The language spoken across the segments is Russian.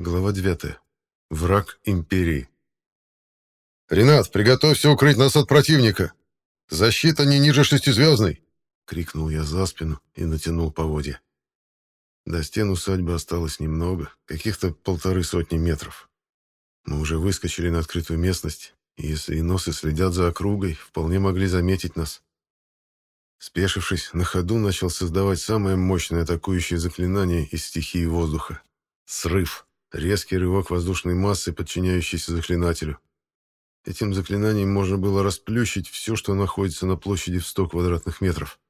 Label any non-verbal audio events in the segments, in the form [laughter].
Глава 9. Враг империи. «Ренат, приготовься укрыть нас от противника! Защита не ниже шестизвездной!» — крикнул я за спину и натянул поводья. До стен усадьбы осталось немного, каких-то полторы сотни метров. Мы уже выскочили на открытую местность, и если иносы следят за округой, вполне могли заметить нас. Спешившись, на ходу начал создавать самое мощное атакующее заклинание из стихии воздуха — срыв. Резкий рывок воздушной массы, подчиняющейся заклинателю. Этим заклинанием можно было расплющить все, что находится на площади в 100 квадратных метров.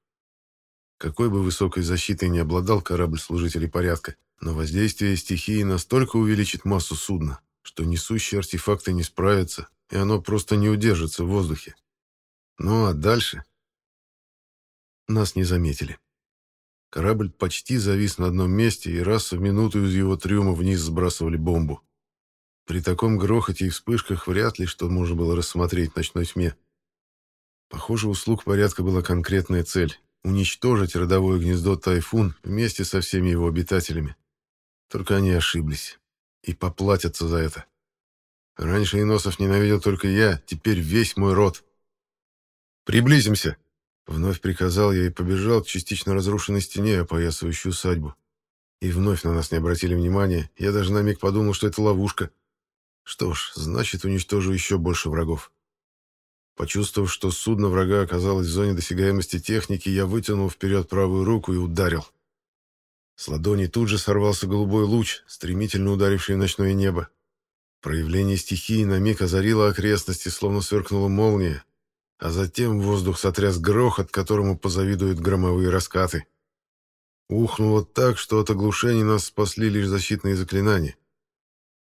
Какой бы высокой защитой не обладал корабль служителей порядка, но воздействие стихии настолько увеличит массу судна, что несущие артефакты не справятся, и оно просто не удержится в воздухе. Ну а дальше... Нас не заметили. Корабль почти завис на одном месте, и раз в минуту из его трюма вниз сбрасывали бомбу. При таком грохоте и вспышках вряд ли что можно было рассмотреть в ночной тьме. Похоже, у слуг порядка была конкретная цель — уничтожить родовое гнездо «Тайфун» вместе со всеми его обитателями. Только они ошиблись. И поплатятся за это. Раньше Иносов ненавидел только я, теперь весь мой род. «Приблизимся!» Вновь приказал я и побежал к частично разрушенной стене, опоясывающей усадьбу. И вновь на нас не обратили внимания, я даже на миг подумал, что это ловушка. Что ж, значит, уничтожу еще больше врагов. Почувствовав, что судно врага оказалось в зоне досягаемости техники, я вытянул вперед правую руку и ударил. С ладони тут же сорвался голубой луч, стремительно ударивший в ночное небо. Проявление стихии на миг озарило окрестности, словно сверкнула молния, а затем воздух сотряс грохот, которому позавидуют громовые раскаты. Ухнуло так, что от оглушения нас спасли лишь защитные заклинания.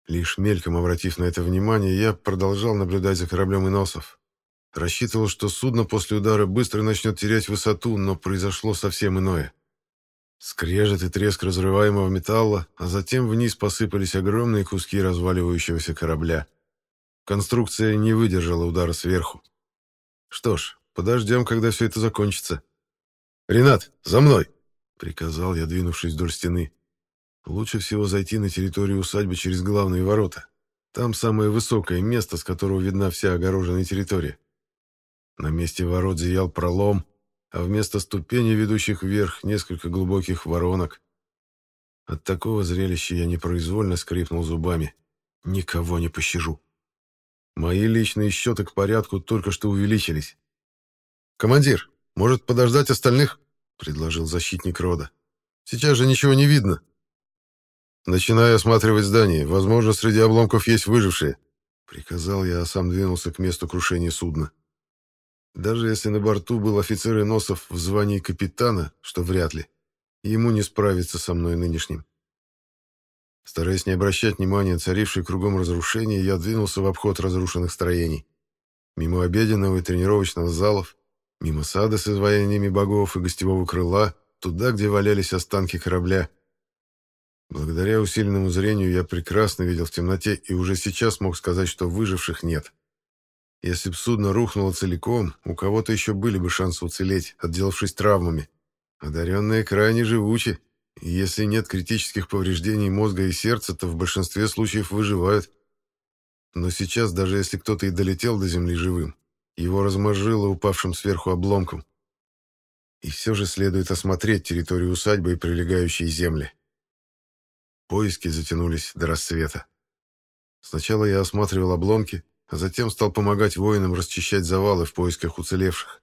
Лишь мельком обратив на это внимание, я продолжал наблюдать за кораблем иносов. Рассчитывал, что судно после удара быстро начнет терять высоту, но произошло совсем иное. Скрежет и треск разрываемого металла, а затем вниз посыпались огромные куски разваливающегося корабля. Конструкция не выдержала удара сверху. Что ж, подождем, когда все это закончится. «Ренат, за мной!» — приказал я, двинувшись вдоль стены. Лучше всего зайти на территорию усадьбы через главные ворота. Там самое высокое место, с которого видна вся огороженная территория. На месте ворот зиял пролом, а вместо ступеней, ведущих вверх, несколько глубоких воронок. От такого зрелища я непроизвольно скрипнул зубами. Никого не пощажу. Мои личные счеты к порядку только что увеличились. «Командир, может подождать остальных?» — предложил защитник рода. «Сейчас же ничего не видно». «Начинаю осматривать здание. Возможно, среди обломков есть выжившие», — приказал я, а сам двинулся к месту крушения судна. Даже если на борту был офицер Иносов в звании капитана, что вряд ли, ему не справиться со мной нынешним. Стараясь не обращать внимания на царившие кругом разрушения, я двинулся в обход разрушенных строений. Мимо обеденного и тренировочного залов, мимо сада с изваяниями богов и гостевого крыла, туда, где валялись останки корабля. Благодаря усиленному зрению я прекрасно видел в темноте и уже сейчас мог сказать, что выживших нет. Если б судно рухнуло целиком, у кого-то еще были бы шансы уцелеть, отделавшись травмами. Одаренные крайне живучи, если нет критических повреждений мозга и сердца, то в большинстве случаев выживают. Но сейчас, даже если кто-то и долетел до земли живым, его размозжило упавшим сверху обломком. И все же следует осмотреть территорию усадьбы и прилегающие земли. Поиски затянулись до рассвета. Сначала я осматривал обломки, а затем стал помогать воинам расчищать завалы в поисках уцелевших.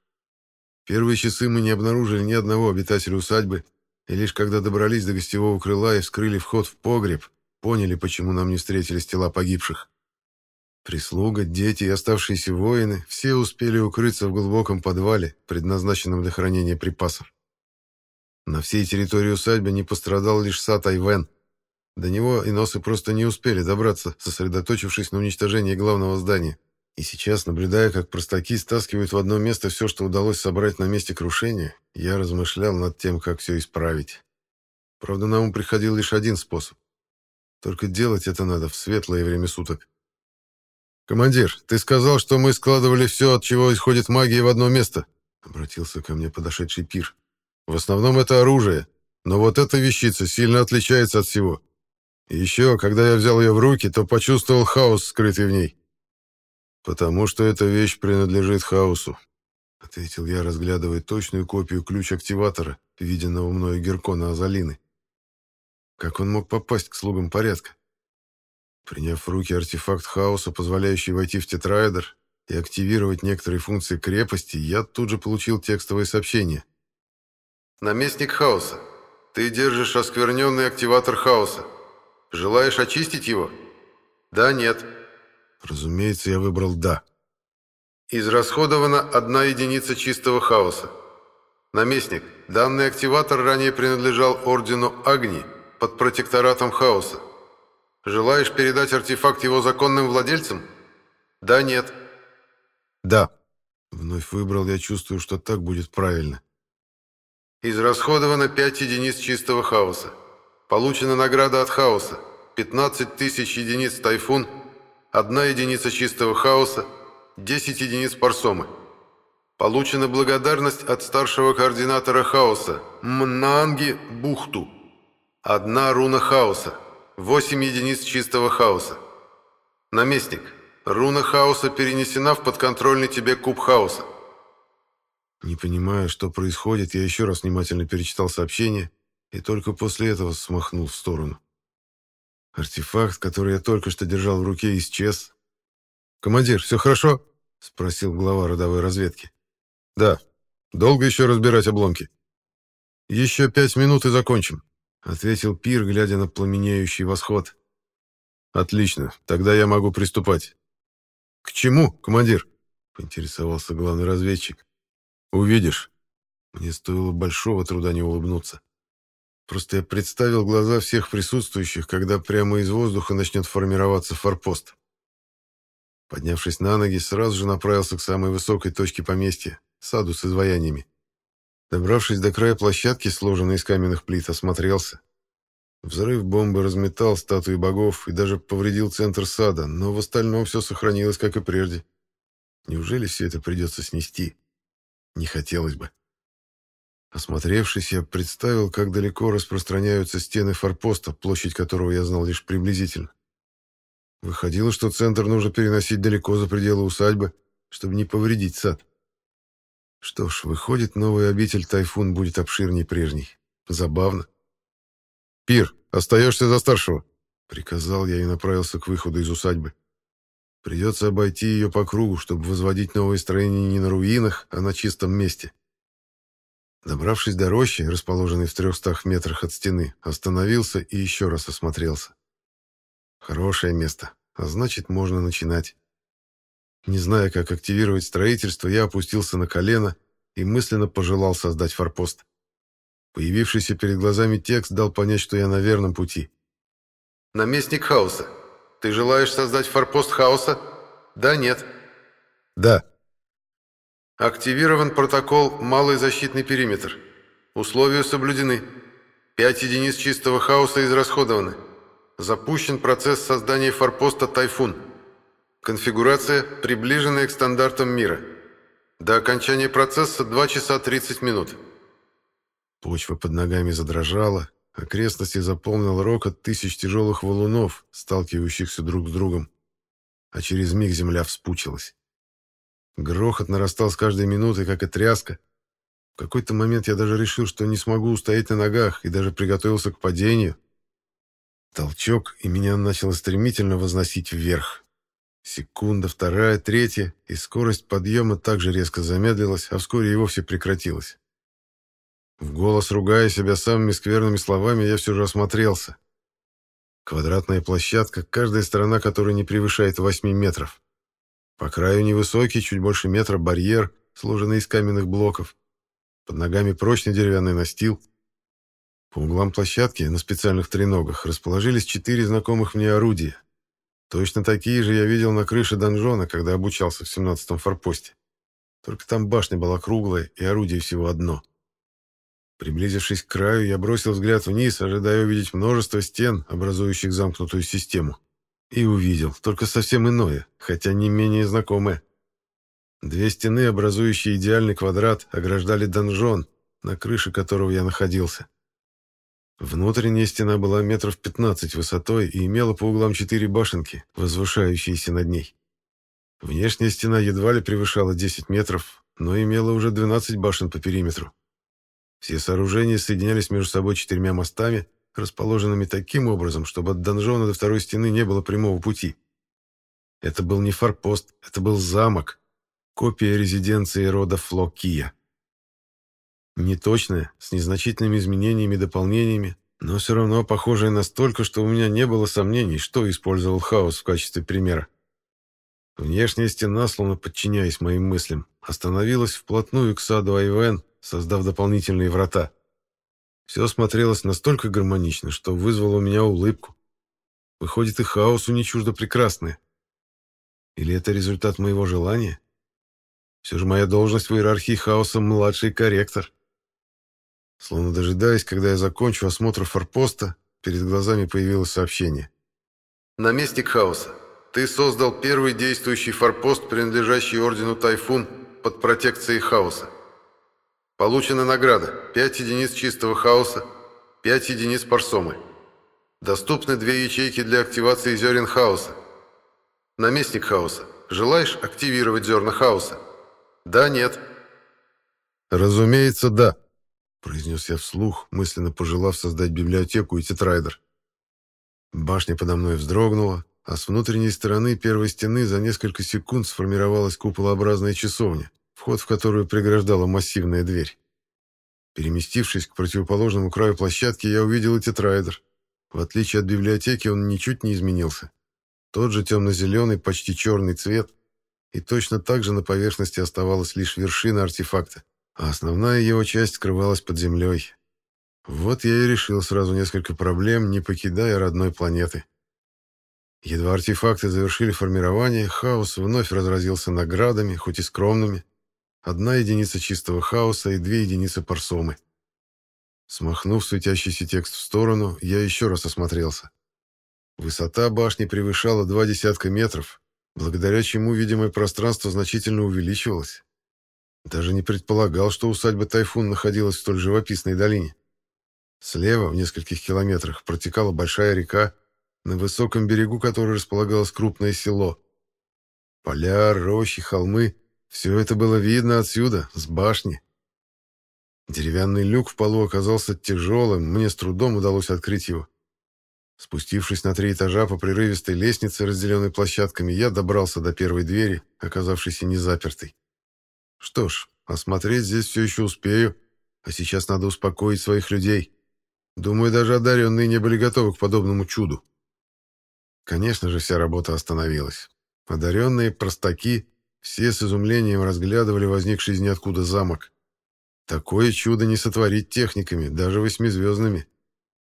Первые часы мы не обнаружили ни одного обитателя усадьбы, и лишь когда добрались до гостевого крыла и вскрыли вход в погреб, поняли, почему нам не встретились тела погибших. Прислуга, дети и оставшиеся воины все успели укрыться в глубоком подвале, предназначенном для хранения припасов. На всей территории усадьбы не пострадал лишь сад Айвен. До него иносы просто не успели добраться, сосредоточившись на уничтожении главного здания. И сейчас, наблюдая, как простаки стаскивают в одно место все, что удалось собрать на месте крушения, я размышлял над тем, как все исправить. Правда, на ум приходил лишь один способ. Только делать это надо в светлое время суток. «Командир, ты сказал, что мы складывали все, от чего исходит магия, в одно место», — обратился ко мне подошедший пир. «В основном это оружие, но вот эта вещица сильно отличается от всего. Еще, когда я взял ее в руки, то почувствовал хаос, скрытый в ней. «Потому что эта вещь принадлежит хаосу», — ответил я, разглядывая точную копию ключ-активатора, виденного мною Геркона Азалины. Как он мог попасть к слугам порядка? Приняв в руки артефакт хаоса, позволяющий войти в тетраэдр и активировать некоторые функции крепости, я тут же получил текстовое сообщение. «Наместник хаоса, ты держишь оскверненный активатор хаоса. Желаешь очистить его? Да, нет». Разумеется, я выбрал «да». Израсходована одна единица чистого хаоса. Наместник, данный активатор ранее принадлежал Ордену Агни под протекторатом хаоса. Желаешь передать артефакт его законным владельцам? Да, нет. Да. Вновь выбрал, я чувствую, что так будет правильно. Израсходовано 5 единиц чистого хаоса. Получена награда от хаоса. 15 тысяч единиц тайфун, 1 единица чистого хаоса, 10 единиц парсомы. Получена благодарность от старшего координатора хаоса Мнанги Бухту. Одна руна хаоса. 8 единиц чистого хаоса. Наместник. Руна хаоса перенесена в подконтрольный тебе куб хаоса. Не понимая, что происходит, я еще раз внимательно перечитал сообщение и только после этого смахнул в сторону. Артефакт, который я только что держал в руке, исчез. «Командир, все хорошо?» — спросил глава родовой разведки. «Да. Долго еще разбирать обломки?» «Еще пять минут и закончим. — ответил Пир, глядя на пламенеющий восход. «Отлично, тогда я могу приступать». «К чему, командир?» — поинтересовался главный разведчик. «Увидишь». Мне стоило большого труда не улыбнуться. Просто я представил глаза всех присутствующих, когда прямо из воздуха начнет формироваться форпост. Поднявшись на ноги, сразу же направился к самой высокой точке поместья, саду с изваяниями. Добравшись до края площадки, сложенной из каменных плит, осмотрелся. Взрыв бомбы разметал статуи богов и даже повредил центр сада, но в остальном все сохранилось, как и прежде. Неужели все это придется снести? Не хотелось бы. Осмотревшись, я представил, как далеко распространяются стены форпоста, площадь которого я знал лишь приблизительно. Выходило, что центр нужно переносить далеко за пределы усадьбы, чтобы не повредить сад. Что ж, выходит, новый обитель Тайфун будет обширней прежней. Забавно. «Пир, остаешься за старшего!» Приказал я и направился к выходу из усадьбы. Придется обойти ее по кругу, чтобы возводить новые строения не на руинах, а на чистом месте. Добравшись до рощи, расположенной в трехстах метрах от стены, остановился и еще раз осмотрелся. Хорошее место, а значит, можно начинать. Не зная, как активировать строительство, я опустился на колено и мысленно пожелал создать форпост. Появившийся перед глазами текст дал понять, что я на верном пути. «Наместник хаоса, ты желаешь создать форпост хаоса? Да, нет?» «Да». «Активирован протокол «Малый защитный периметр». Условия соблюдены. Пять единиц чистого хаоса израсходованы. Запущен процесс создания форпоста «Тайфун». Конфигурация, приближенная к стандартам мира. До окончания процесса 2 часа 30 минут. Почва под ногами задрожала, окрестности заполнил рокот тысяч тяжелых валунов, сталкивающихся друг с другом. А через миг земля вспучилась. Грохот нарастал с каждой минутой, как и тряска. В какой-то момент я даже решил, что не смогу устоять на ногах, и даже приготовился к падению. Толчок, и меня начало стремительно возносить вверх. Секунда, вторая, третья, и скорость подъема также резко замедлилась, а вскоре и вовсе прекратилась. В голос ругая себя самыми скверными словами, я все же осмотрелся. Квадратная площадка, каждая сторона которой не превышает 8 метров. По краю невысокий, чуть больше метра, барьер, сложенный из каменных блоков. Под ногами прочный деревянный настил. По углам площадки на специальных треногах расположились четыре знакомых мне орудия — Точно такие же я видел на крыше донжона, когда обучался в 17-м форпосте. Только там башня была круглая и орудие всего одно. Приблизившись к краю, я бросил взгляд вниз, ожидая увидеть множество стен, образующих замкнутую систему. И увидел, только совсем иное, хотя не менее знакомое. Две стены, образующие идеальный квадрат, ограждали донжон, на крыше которого я находился. Внутренняя стена была метров 15 высотой и имела по углам четыре башенки, возвышающиеся над ней. Внешняя стена едва ли превышала 10 метров, но имела уже 12 башен по периметру. Все сооружения соединялись между собой четырьмя мостами, расположенными таким образом, чтобы от донжона до второй стены не было прямого пути. Это был не форпост, это был замок, копия резиденции рода Флокия. Неточная, с незначительными изменениями и дополнениями, но все равно похожая настолько, что у меня не было сомнений, что использовал хаос в качестве примера. Внешняя стена, словно подчиняясь моим мыслям, остановилась вплотную к саду Айвен, создав дополнительные врата. Все смотрелось настолько гармонично, что вызвало у меня улыбку. Выходит, и хаосу не чуждо прекрасное. Или это результат моего желания? Все же моя должность в иерархии хаоса — младший корректор. Словно дожидаясь, когда я закончу осмотр форпоста, перед глазами появилось сообщение. «Наместник хаоса, ты создал первый действующий форпост, принадлежащий ордену Тайфун, под протекцией хаоса. Получена награда. 5 единиц чистого хаоса, 5 единиц парсомы. Доступны две ячейки для активации зерен хаоса. Наместник хаоса, желаешь активировать зерна хаоса? Да, нет. Разумеется, да, произнес я вслух, мысленно пожелав создать библиотеку и тетрайдер. Башня подо мной вздрогнула, а с внутренней стороны первой стены за несколько секунд сформировалась куполообразная часовня вход в которую преграждала массивная дверь. Переместившись к противоположному краю площадки, я увидел и тетрайдер. В отличие от библиотеки, он ничуть не изменился. Тот же темно-зеленый, почти черный цвет, и точно так же на поверхности оставалась лишь вершина артефакта, а основная его часть скрывалась под землей. Вот я и решил сразу несколько проблем, не покидая родной планеты. Едва артефакты завершили формирование, хаос вновь разразился наградами, хоть и скромными, Одна единица чистого хаоса и две единицы парсомы. Смахнув светящийся текст в сторону, я еще раз осмотрелся. Высота башни превышала два десятка метров, благодаря чему видимое пространство значительно увеличивалось. Даже не предполагал, что усадьба Тайфун находилась в столь живописной долине. Слева, в нескольких километрах, протекала большая река, на высоком берегу которой располагалось крупное село. Поля, рощи, холмы все это было видно отсюда, с башни. Деревянный люк в полу оказался тяжелым, мне с трудом удалось открыть его. Спустившись на три этажа по прерывистой лестнице, разделенной площадками, я добрался до первой двери, оказавшейся незапертой. Что ж, осмотреть здесь все еще успею, а сейчас надо успокоить своих людей. Думаю, даже одаренные не были готовы к подобному чуду. Конечно же, вся работа остановилась. Одаренные простаки все с изумлением разглядывали возникший из ниоткуда замок. Такое чудо не сотворить техниками, даже восьмизвездными.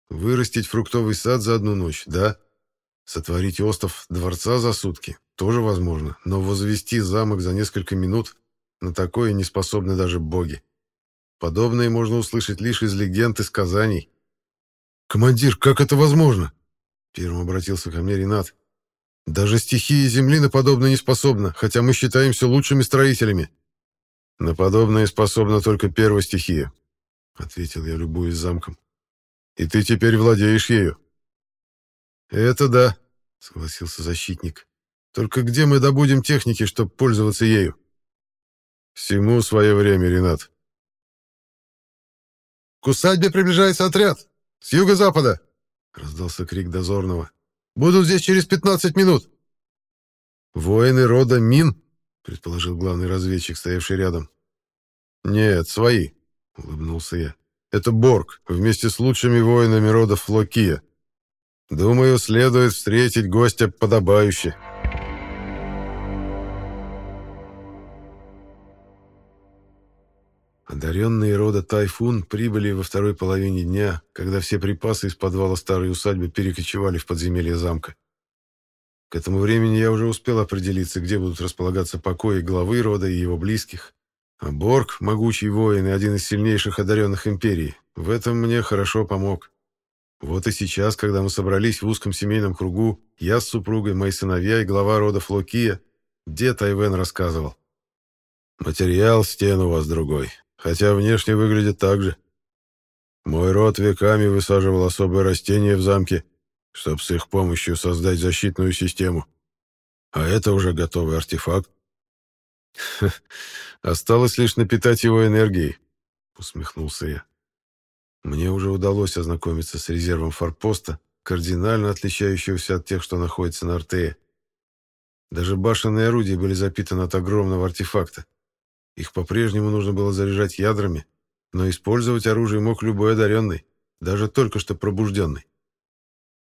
Вырастить фруктовый сад за одну ночь, да. Сотворить остров дворца за сутки тоже возможно, но возвести замок за несколько минут на такое не способны даже боги. Подобное можно услышать лишь из легенд и сказаний. «Командир, как это возможно?» Первым обратился ко мне Ренат. Даже стихия Земли на подобное не способна, хотя мы считаемся лучшими строителями. На подобное способна только первая стихия, ответил я, любуясь замком. И ты теперь владеешь ею. Это да, согласился защитник. Только где мы добудем техники, чтобы пользоваться ею? Всему свое время, Ренат. К усадьбе приближается отряд. С юго-запада, раздался крик дозорного. Буду здесь через 15 минут. Воины рода Мин, предположил главный разведчик, стоявший рядом. Нет, свои, улыбнулся я. Это Борг, вместе с лучшими воинами рода Флокия. Думаю, следует встретить гостя подобающе. Одаренные рода Тайфун прибыли во второй половине дня, когда все припасы из подвала старой усадьбы перекочевали в подземелье замка. К этому времени я уже успел определиться, где будут располагаться покои главы рода и его близких. А Борг, могучий воин и один из сильнейших одаренных империи, в этом мне хорошо помог. Вот и сейчас, когда мы собрались в узком семейном кругу, я с супругой, мои сыновья и глава рода Флокия, дед Айвен рассказывал. «Материал стен у вас другой, хотя внешне выглядит так же. Мой род веками высаживал особые растения в замке, чтобы с их помощью создать защитную систему. А это уже готовый артефакт. [laughs] Осталось лишь напитать его энергией, усмехнулся я. Мне уже удалось ознакомиться с резервом форпоста, кардинально отличающегося от тех, что находятся на Артее. Даже башенные орудия были запитаны от огромного артефакта. Их по-прежнему нужно было заряжать ядрами, но использовать оружие мог любой одаренный, даже только что пробужденный.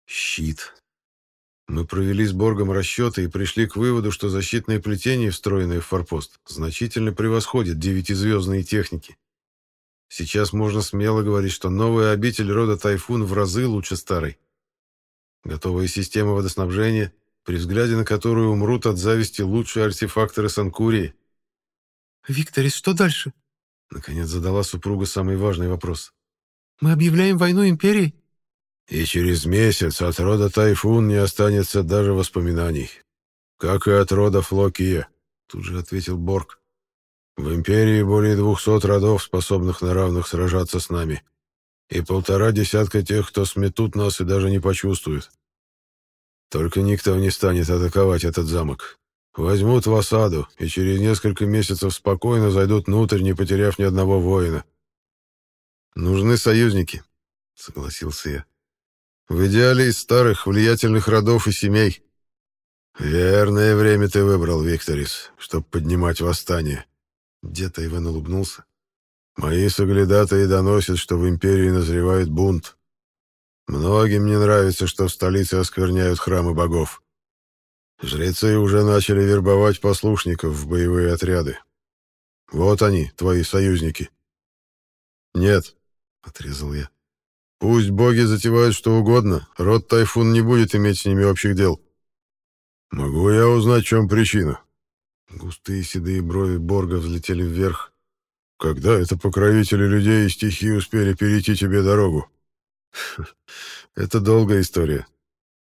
Щит. Мы провели с Боргом расчеты и пришли к выводу, что защитные плетения, встроенные в форпост, значительно превосходят девятизвездные техники. Сейчас можно смело говорить, что новая обитель рода Тайфун в разы лучше старой. Готовая система водоснабжения, при взгляде на которую умрут от зависти лучшие артефакторы Санкурии. «Викторис, что дальше?» Наконец задала супруга самый важный вопрос. «Мы объявляем войну Империи?» «И через месяц от рода Тайфун не останется даже воспоминаний. Как и от рода Флокия», — тут же ответил Борг. «В Империи более двухсот родов, способных на равных сражаться с нами, и полтора десятка тех, кто сметут нас и даже не почувствует. Только никто не станет атаковать этот замок. Возьмут в осаду, и через несколько месяцев спокойно зайдут внутрь, не потеряв ни одного воина. «Нужны союзники», — согласился я. «В идеале из старых, влиятельных родов и семей». «Верное время ты выбрал, Викторис, чтобы поднимать восстание». Дед Иван улыбнулся. «Мои соглядатые доносят, что в империи назревает бунт. Многим не нравится, что в столице оскверняют храмы богов. Жрецы уже начали вербовать послушников в боевые отряды. Вот они, твои союзники. Нет, отрезал я. Пусть боги затевают что угодно, род Тайфун не будет иметь с ними общих дел. Могу я узнать, в чем причина? Густые седые брови Борга взлетели вверх. Когда это покровители людей и стихии успели перейти тебе дорогу? [laughs] Это долгая история.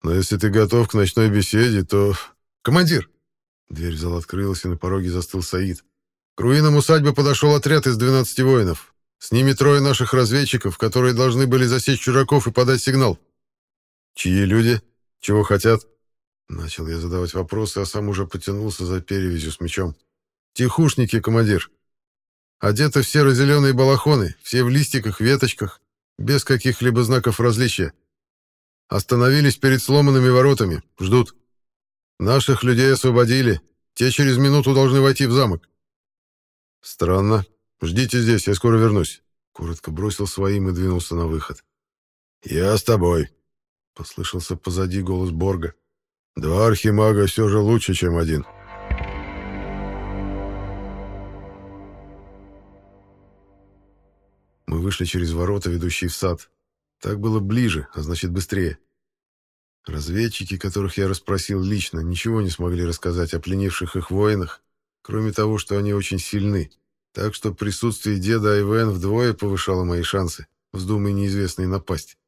Но если ты готов к ночной беседе, то... Командир! Дверь в зал открылась, и на пороге застыл Саид. К руинам усадьбы подошел отряд из 12 воинов. С ними трое наших разведчиков, которые должны были засечь чужаков и подать сигнал. Чьи люди? Чего хотят? Начал я задавать вопросы, а сам уже потянулся за перевязью с мечом. Тихушники, командир. Одеты в серо-зеленые балахоны, все в листиках, веточках, без каких-либо знаков различия. Остановились перед сломанными воротами, ждут. Наших людей освободили, те через минуту должны войти в замок. Странно. Ждите здесь, я скоро вернусь. Коротко бросил своим и двинулся на выход. Я с тобой. Послышался позади голос Борга. Два архимага все же лучше, чем один. Мы вышли через ворота, ведущие в сад. Так было ближе, а значит быстрее. Разведчики, которых я расспросил лично, ничего не смогли рассказать о пленивших их воинах, кроме того, что они очень сильны. Так что присутствие деда Айвен вдвое повышало мои шансы, вздумай неизвестные напасть.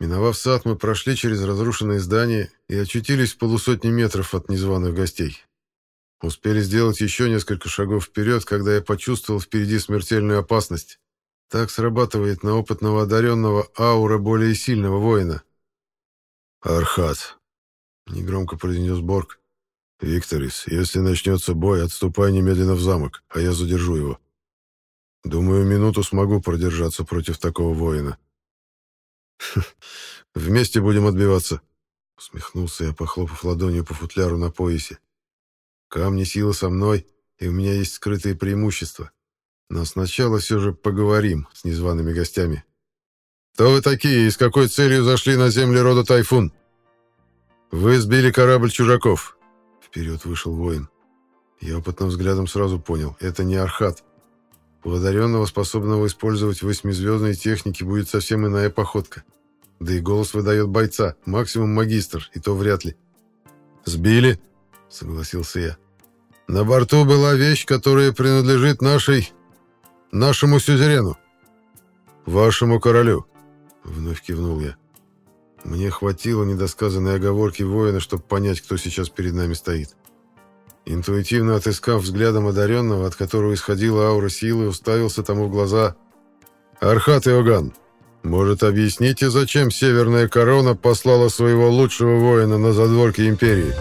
Миновав сад, мы прошли через разрушенное здание и очутились в полусотни метров от незваных гостей. Успели сделать еще несколько шагов вперед, когда я почувствовал впереди смертельную опасность. Так срабатывает на опытного одаренного аура более сильного воина. «Архат», — негромко произнес Борг. «Викторис, если начнется бой, отступай немедленно в замок, а я задержу его. Думаю, минуту смогу продержаться против такого воина». [laughs] «Вместе будем отбиваться», — усмехнулся я, похлопав ладонью по футляру на поясе. «Камни силы со мной, и у меня есть скрытые преимущества. Но сначала все же поговорим с незваными гостями. Кто вы такие и с какой целью зашли на земли рода Тайфун? Вы сбили корабль чужаков. Вперед вышел воин. Я опытным взглядом сразу понял, это не Архат. У одаренного, способного использовать восьмизвездные техники, будет совсем иная походка. Да и голос выдает бойца, максимум магистр, и то вряд ли. «Сбили?» — согласился я. «На борту была вещь, которая принадлежит нашей Нашему сюзерену. Вашему королю. Вновь кивнул я. Мне хватило недосказанной оговорки воина, чтобы понять, кто сейчас перед нами стоит. Интуитивно отыскав взглядом одаренного, от которого исходила аура силы, уставился тому в глаза. Архат Иоганн, может, объясните, зачем Северная Корона послала своего лучшего воина на задворки Империи?»